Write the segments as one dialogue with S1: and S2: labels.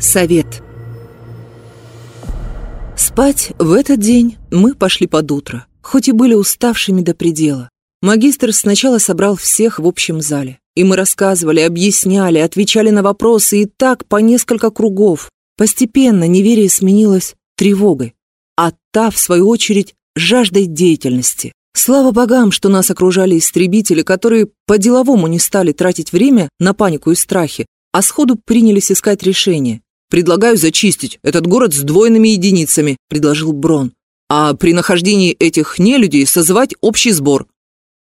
S1: Совет. Спать в этот день мы пошли под утро, хоть и были уставшими до предела. Магистр сначала собрал всех в общем зале, и мы рассказывали, объясняли, отвечали на вопросы и так по несколько кругов. Постепенно неверие сменилось тревогой, а та, в свою очередь, жаждой деятельности. Слава богам, что нас окружали истребители, которые по-деловому не стали тратить время на панику и страхи, а сходу принялись искать решение. «Предлагаю зачистить этот город с двойными единицами», – предложил Брон. «А при нахождении этих нелюдей созывать общий сбор».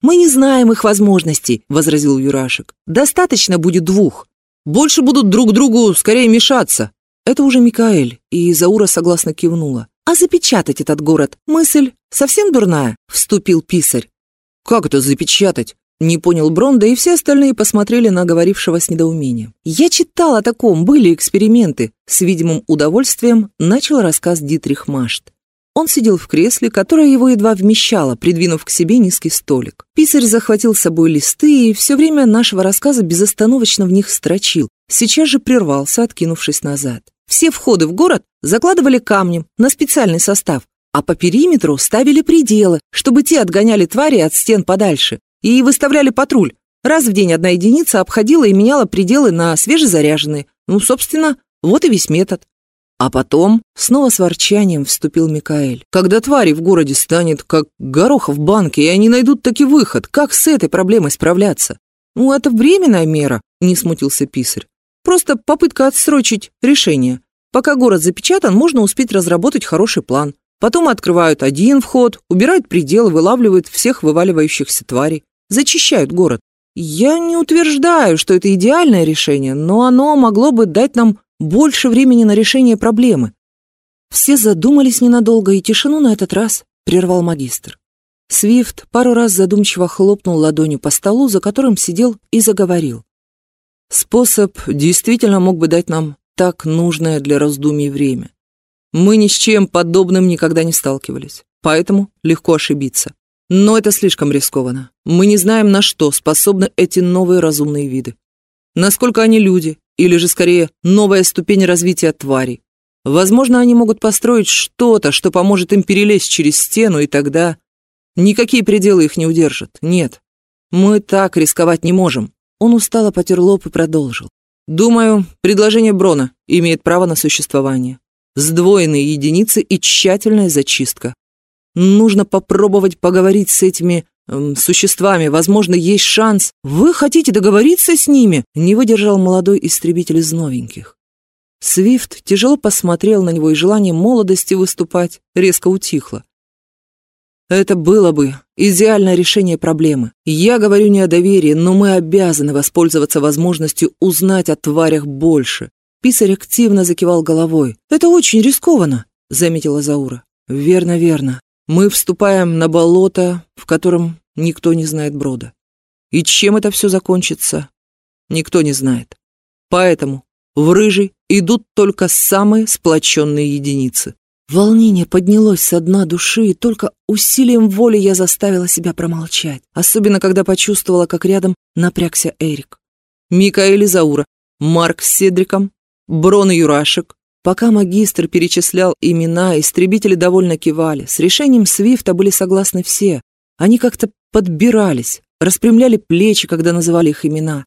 S2: «Мы не знаем их возможностей», – возразил Юрашек. «Достаточно будет двух».
S1: «Больше будут друг другу скорее мешаться». Это уже Микаэль, и Заура согласно кивнула.
S2: «А запечатать этот город? Мысль совсем дурная?» – вступил писарь.
S1: «Как это запечатать?» Не понял Бронда, и все остальные посмотрели на говорившего с недоумением.
S2: «Я читал о таком, были эксперименты», — с видимым удовольствием начал рассказ Дитрих Машт. Он сидел в кресле, которое его едва вмещало, придвинув к себе низкий столик. Писарь захватил с собой листы и все время нашего рассказа безостановочно в них строчил. Сейчас же прервался, откинувшись назад. Все входы в город закладывали камнем на специальный состав, а по периметру ставили пределы, чтобы те отгоняли твари от стен подальше и выставляли патруль. Раз в день одна единица обходила и меняла пределы на свежезаряженные. Ну, собственно, вот и весь метод. А потом снова с ворчанием вступил Микаэль. Когда твари в городе станет как гороха в банке, и они найдут таки выход, как с этой проблемой справляться? Ну, это временная мера, не смутился писарь. Просто попытка отсрочить решение. Пока город запечатан, можно успеть разработать хороший план. Потом открывают один вход, убирают пределы, вылавливают всех вываливающихся тварей зачищают город. Я не утверждаю, что это идеальное решение, но оно могло бы дать нам больше времени на решение проблемы. Все задумались ненадолго, и тишину на этот раз прервал магистр. Свифт пару раз задумчиво хлопнул ладонью по столу, за которым сидел, и заговорил. Способ действительно мог бы дать нам так нужное для раздумий время. Мы ни с чем подобным никогда не сталкивались, поэтому легко ошибиться. Но это слишком рискованно. Мы не знаем, на что способны эти новые разумные виды. Насколько они люди, или же скорее новая ступень развития тварей. Возможно, они могут построить что-то, что поможет им перелезть через стену, и тогда никакие пределы их не удержат. Нет, мы так рисковать не можем. Он устало потер лоб и продолжил. Думаю, предложение Брона имеет право на существование. Сдвоенные единицы и тщательная зачистка. Нужно попробовать поговорить с этими эм, существами. Возможно, есть шанс. Вы хотите договориться с ними? Не выдержал молодой истребитель из новеньких. Свифт тяжело посмотрел на него, и желание молодости выступать резко утихло. Это было бы идеальное решение проблемы. Я говорю не о доверии, но мы обязаны воспользоваться возможностью узнать о тварях больше. Писарь активно закивал головой. «Это очень рискованно», — заметила Заура. «Верно, верно. Мы вступаем на болото, в котором никто не знает брода. И чем это все закончится, никто не знает. Поэтому в рыжий идут только самые сплоченные единицы. Волнение поднялось со дна души, и только усилием воли я заставила себя промолчать, особенно когда почувствовала, как рядом напрягся Эрик. Микаэль и Заура, Марк с Седриком, Брон и Юрашек, Пока магистр перечислял имена, истребители довольно кивали. С решением Свифта были согласны все. Они как-то подбирались, распрямляли плечи, когда называли их имена.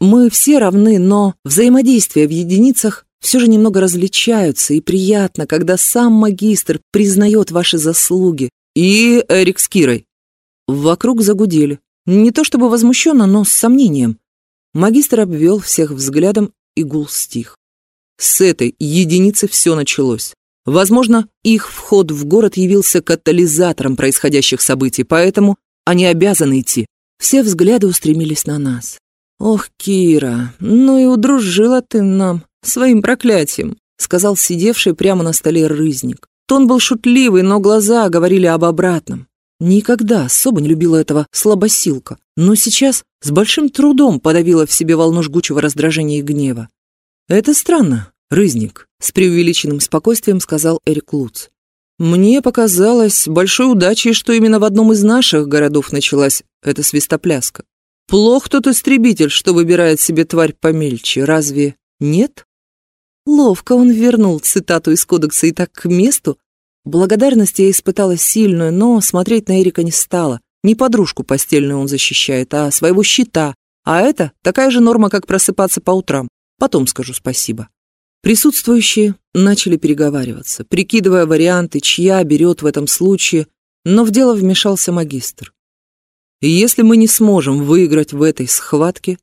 S2: Мы все равны, но взаимодействия в единицах все же немного различаются, и приятно, когда сам магистр признает ваши заслуги. И Эрик с Кирой. Вокруг загудели. Не то чтобы возмущенно, но с сомнением. Магистр обвел всех взглядом, и гул стих. С этой единицы все началось. Возможно, их вход в город явился катализатором происходящих событий, поэтому они обязаны идти. Все взгляды устремились на нас. «Ох, Кира, ну и удружила ты нам своим проклятием», сказал сидевший прямо на столе рызник. Тон был шутливый, но глаза говорили об обратном. Никогда особо не любила этого слабосилка, но сейчас с большим трудом подавила в себе волну жгучего раздражения и гнева. «Это странно, Рызник», — с преувеличенным спокойствием сказал Эрик Луц. «Мне показалось большой удачей, что именно в одном из наших городов началась эта свистопляска. Плох тот истребитель, что выбирает себе тварь помельче, разве нет?»
S1: Ловко он вернул цитату из кодекса и так к месту. Благодарность я испытала сильную, но смотреть на Эрика не стала. Не подружку постельную он защищает, а своего щита. А это такая же норма, как просыпаться по утрам. Потом скажу спасибо. Присутствующие начали переговариваться, прикидывая варианты, чья берет в этом случае, но в дело вмешался магистр. Если мы не сможем выиграть в этой схватке,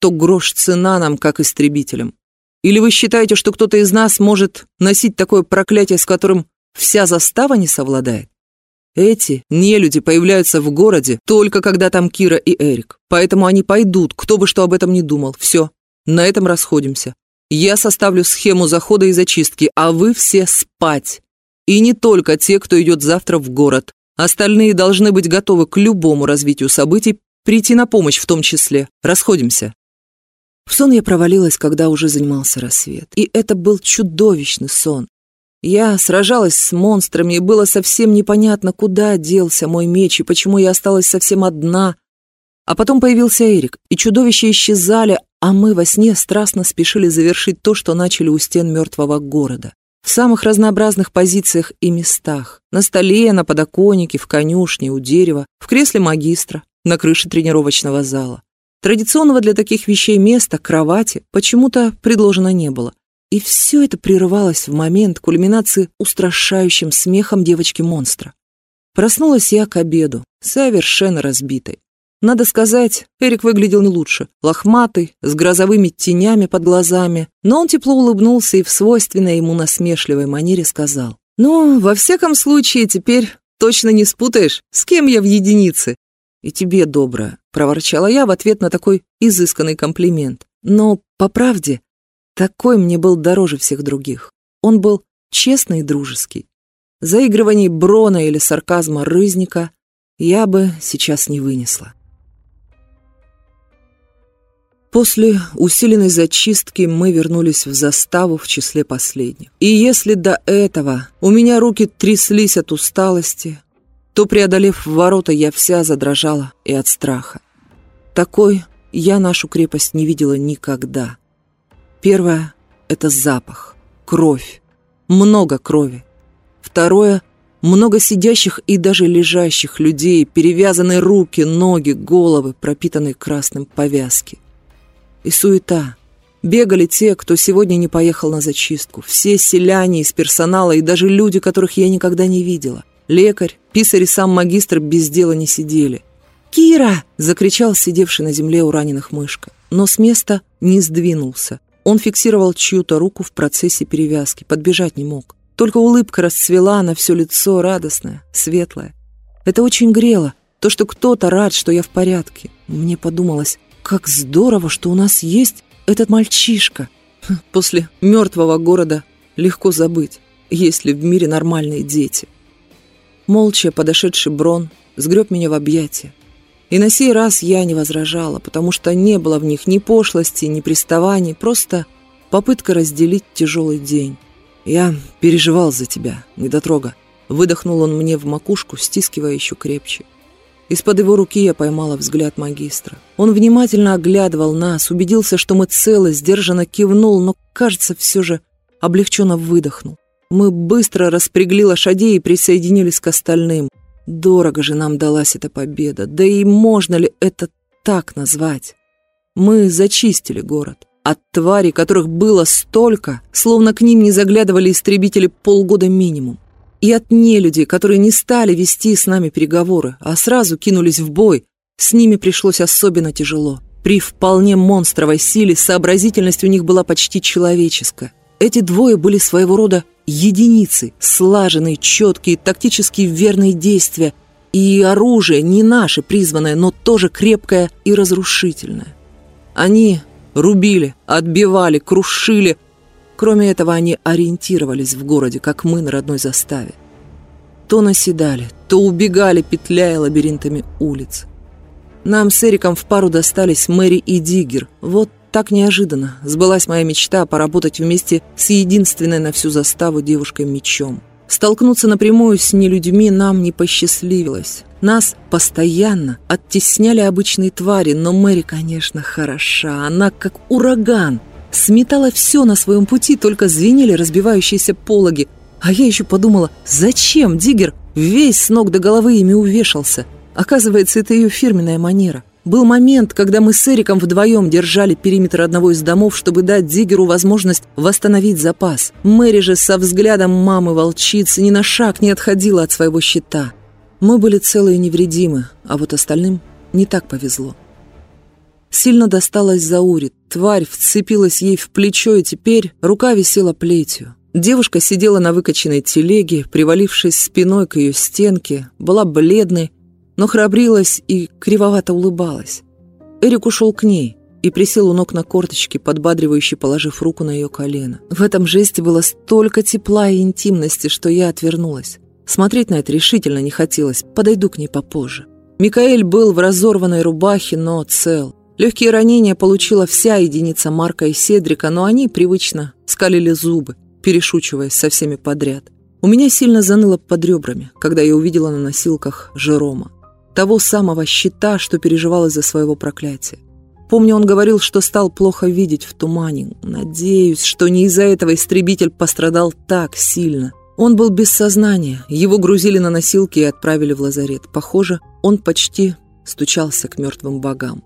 S1: то грош цена нам, как истребителям. Или вы считаете, что кто-то из нас может носить такое проклятие, с которым вся застава не совладает? Эти нелюди появляются в городе только когда там Кира и Эрик. Поэтому они пойдут, кто бы что об этом ни думал. Все, на этом расходимся. Я составлю схему захода и зачистки, а вы все спать. И не только те, кто идет завтра в город. Остальные должны быть готовы к любому развитию событий, прийти на помощь в том числе. Расходимся. В сон я провалилась, когда уже занимался рассвет. И это был чудовищный сон. Я сражалась с монстрами, и было совсем непонятно, куда делся мой меч и почему я осталась совсем одна. А потом появился Эрик, и чудовища исчезали, а мы во сне страстно спешили завершить то, что начали у стен мертвого города. В самых разнообразных позициях и местах. На столе, на подоконнике, в конюшне, у дерева, в кресле магистра, на крыше тренировочного зала. Традиционного для таких вещей места, кровати, почему-то предложено не было. И все это прерывалось в момент кульминации устрашающим смехом девочки-монстра. Проснулась я к обеду, совершенно разбитой. Надо сказать, Эрик выглядел не лучше. Лохматый, с грозовыми тенями под глазами. Но он тепло улыбнулся и в свойственной ему насмешливой манере сказал. «Ну, во всяком случае, теперь точно не спутаешь, с кем я в единице». «И тебе доброе», — проворчала я в ответ на такой изысканный комплимент. Но, по правде, такой мне был дороже всех других. Он был честный и дружеский. Заигрываний Брона или сарказма Рызника я бы сейчас не вынесла. После усиленной зачистки мы вернулись в заставу в числе последних. И если до этого у меня руки тряслись от усталости, то, преодолев ворота, я вся задрожала и от страха. Такой я нашу крепость не видела никогда. Первое — это запах, кровь, много крови. Второе — много сидящих и даже лежащих людей, перевязанные руки, ноги, головы, пропитанные красным повязки. И суета. Бегали те, кто сегодня не поехал на зачистку. Все селяне из персонала и даже люди, которых я никогда не видела. Лекарь, писарь и сам магистр без дела не сидели. «Кира!» — закричал сидевший на земле у раненых мышка. Но с места не сдвинулся. Он фиксировал чью-то руку в процессе перевязки, подбежать не мог. Только улыбка расцвела на все лицо, радостная, светлая. Это очень грело, то, что кто-то рад, что я в порядке. Мне подумалось, как здорово, что у нас есть этот мальчишка. Хм, после мертвого города легко забыть, есть ли в мире нормальные дети. Молча подошедший Брон сгреб меня в объятия. И на сей раз я не возражала, потому что не было в них ни пошлости, ни приставаний, просто попытка разделить тяжелый день. Я переживал за тебя, недотрога. Выдохнул он мне в макушку, стискивая еще крепче. Из-под его руки я поймала взгляд магистра. Он внимательно оглядывал нас, убедился, что мы целы, сдержанно кивнул, но, кажется, все же облегченно выдохнул. Мы быстро распрягли лошадей и присоединились к остальным. Дорого же нам далась эта победа, да и можно ли это так назвать? Мы зачистили город. От тварей, которых было столько, словно к ним не заглядывали истребители полгода минимум. И от нелюдей, которые не стали вести с нами переговоры, а сразу кинулись в бой, с ними пришлось особенно тяжело. При вполне монстровой силе сообразительность у них была почти человеческая. Эти двое были своего рода единицы, слаженные, четкие, тактически верные действия, и оружие не наше призванное, но тоже крепкое и разрушительное. Они рубили, отбивали, крушили. Кроме этого, они ориентировались в городе, как мы на родной заставе. То наседали, то убегали, петляя лабиринтами улиц. Нам с Эриком в пару достались Мэри и Диггер. Вот так неожиданно сбылась моя мечта поработать вместе с единственной на всю заставу девушкой-мечом. Столкнуться напрямую с нелюдьми нам не посчастливилось. Нас постоянно оттесняли обычные твари, но Мэри, конечно, хороша. Она как ураган. Сметала все на своем пути, только звенели разбивающиеся пологи. А я еще подумала, зачем Диггер весь с ног до головы ими увешался? Оказывается, это ее фирменная манера. Был момент, когда мы с Эриком вдвоем держали периметр одного из домов, чтобы дать Диггеру возможность восстановить запас. Мэри же со взглядом мамы-волчицы ни на шаг не отходила от своего щита. Мы были целы и невредимы, а вот остальным не так повезло. Сильно досталось Зауре. Тварь вцепилась ей в плечо, и теперь рука висела плетью. Девушка сидела на выкоченной телеге, привалившись спиной к ее стенке, была бледной, но храбрилась и кривовато улыбалась. Эрик ушел к ней и присел у ног на корточки, подбадривающе положив руку на ее колено. В этом жесте было столько тепла и интимности, что я отвернулась. Смотреть на это решительно не хотелось, подойду к ней попозже. Микаэль был в разорванной рубахе, но цел. Легкие ранения получила вся единица Марка и Седрика, но они привычно скалили зубы, перешучиваясь со всеми подряд. У меня сильно заныло под ребрами, когда я увидела на носилках Жерома того самого щита, что переживал из-за своего проклятия. Помню, он говорил, что стал плохо видеть в тумане. Надеюсь, что не из-за этого истребитель пострадал так сильно. Он был без сознания, его грузили на носилки и отправили в лазарет. Похоже, он почти стучался к мертвым богам.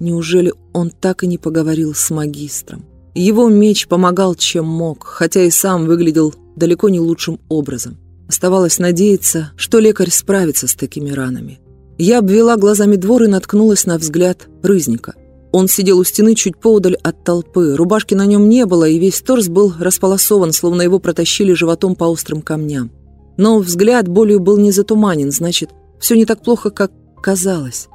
S1: Неужели он так и не поговорил с магистром? Его меч помогал чем мог, хотя и сам выглядел далеко не лучшим образом. Оставалось надеяться, что лекарь справится с такими ранами. Я обвела глазами двор и наткнулась на взгляд рызника. Он сидел у стены чуть поудаль от толпы. Рубашки на нем не было, и весь торс был располосован, словно его протащили животом по острым камням. Но взгляд болью был не затуманен, значит, все не так плохо, как казалось.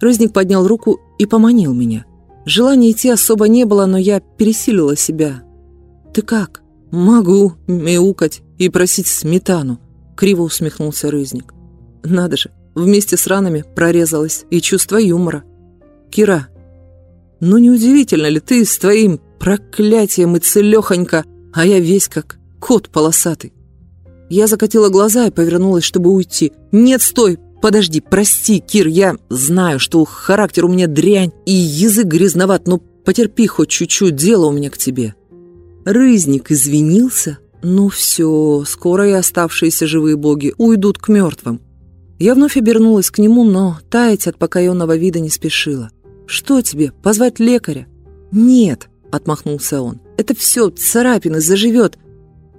S1: Рызник поднял руку и поманил меня. Желания идти особо не было, но я пересилила себя. «Ты как?» «Могу мяукать и просить сметану», — криво усмехнулся Рызник. «Надо же, Вместе с ранами прорезалось и чувство юмора. «Кира, ну неудивительно ли ты с твоим проклятием и целехонько, а я весь как кот полосатый?» Я закатила глаза и повернулась, чтобы уйти. «Нет, стой! Подожди, прости, Кир, я знаю, что характер у меня дрянь и язык грязноват, но потерпи хоть чуть-чуть, дело у меня к тебе». Рызник извинился. «Ну все, скоро и оставшиеся живые боги уйдут к мертвым. Я вновь обернулась к нему, но таять от покаянного вида не спешила. «Что тебе, позвать лекаря?» «Нет», — отмахнулся он, — «это все, царапины, заживет.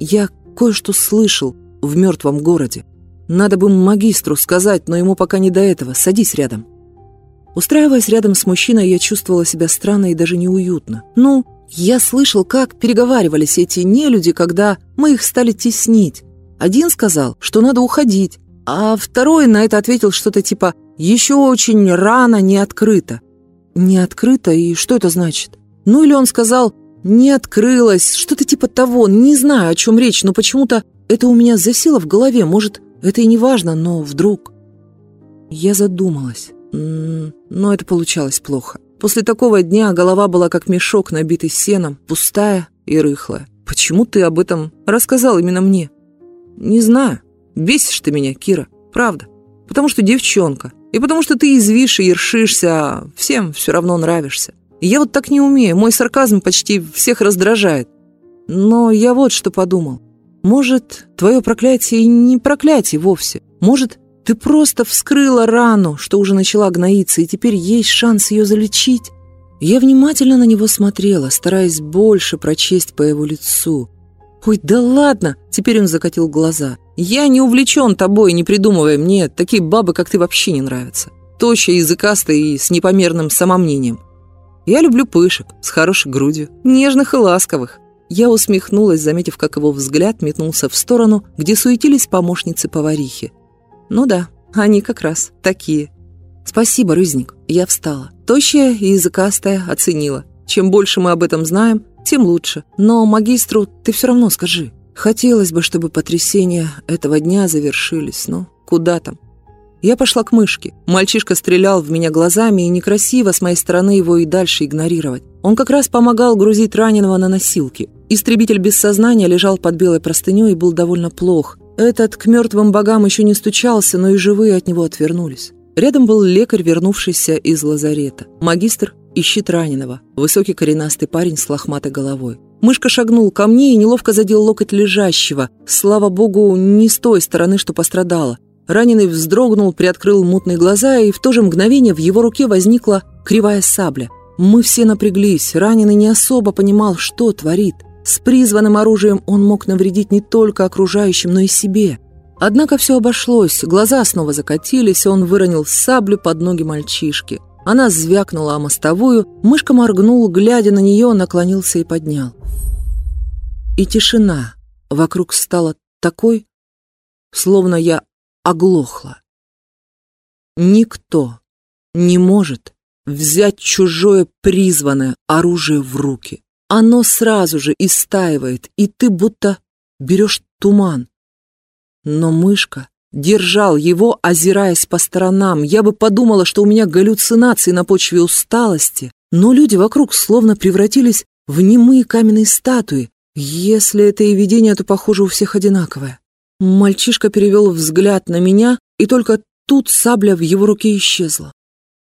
S1: Я кое-что слышал в мертвом городе. Надо бы магистру сказать, но ему пока не до этого. Садись рядом». Устраиваясь рядом с мужчиной, я чувствовала себя странно и даже неуютно. Ну, я слышал, как переговаривались эти нелюди, когда мы их стали теснить. Один сказал, что надо уходить, а второй на это ответил что-то типа «еще очень рано, не открыто». «Не открыто? И что это значит?» Ну или он сказал «не открылось», что-то типа того, не знаю, о чем речь, но почему-то это у меня засело в голове, может, это и не важно, но вдруг... Я задумалась, но это получалось плохо. После такого дня голова была как мешок, набитый сеном, пустая и рыхлая. Почему ты об этом рассказал именно мне? Не знаю. Бесишь ты меня, Кира, правда. Потому что девчонка. И потому что ты извишь и ершишься, а всем все равно нравишься. Я вот так не умею, мой сарказм почти всех раздражает. Но я вот что подумал. Может, твое проклятие и не проклятие вовсе. Может, ты просто вскрыла рану, что уже начала гноиться, и теперь есть шанс ее залечить. Я внимательно на него смотрела, стараясь больше прочесть по его лицу. «Ой, да ладно!» — теперь он закатил глаза. «Я не увлечен тобой, не придумывая мне. Такие бабы, как ты, вообще не нравятся. Тощая, языкастая и с непомерным самомнением. Я люблю пышек, с хорошей грудью, нежных и ласковых». Я усмехнулась, заметив, как его взгляд метнулся в сторону, где суетились помощницы поварихи. «Ну да, они как раз такие». «Спасибо, Рызник». Я встала. Тощая и языкастая оценила. Чем больше мы об этом знаем, тем лучше. Но магистру ты все равно скажи. Хотелось бы, чтобы потрясения этого дня завершились, но куда там? Я пошла к мышке. Мальчишка стрелял в меня глазами, и некрасиво с моей стороны его и дальше игнорировать. Он как раз помогал грузить раненого на носилки. Истребитель без сознания лежал под белой простыней и был довольно плох. Этот к мертвым богам еще не стучался, но и живые от него отвернулись. Рядом был лекарь, вернувшийся из лазарета. Магистр ищет раненого. Высокий коренастый парень с лохматой головой. Мышка шагнул ко мне и неловко задел локоть лежащего. Слава богу, не с той стороны, что пострадала. Раненый вздрогнул, приоткрыл мутные глаза, и в то же мгновение в его руке возникла кривая сабля. Мы все напряглись, раненый не особо понимал, что творит. С призванным оружием он мог навредить не только окружающим, но и себе. Однако все обошлось, глаза снова закатились, он выронил саблю под ноги мальчишки. Она звякнула о мостовую, мышка моргнул, глядя на нее, наклонился и поднял. И тишина вокруг стала такой, словно я оглохла. Никто не может взять чужое призванное оружие в руки. Оно сразу же истаивает, и ты будто берешь туман. Но мышка держал его, озираясь по сторонам. Я бы подумала, что у меня галлюцинации на почве усталости, но люди вокруг словно превратились в немые каменные статуи. Если это и видение, то, похоже, у всех одинаковое. Мальчишка перевел взгляд на меня, и только тут сабля в его руке исчезла.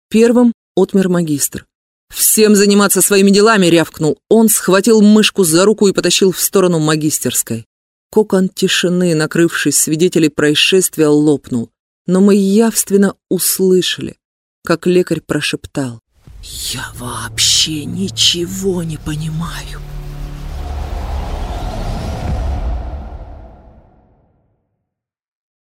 S1: Первым отмер магистр. «Всем заниматься своими делами!» — рявкнул. Он схватил мышку за руку и потащил в сторону магистерской. Кокон тишины, накрывший свидетелей происшествия, лопнул. Но мы явственно услышали, как лекарь прошептал. «Я вообще ничего не понимаю!»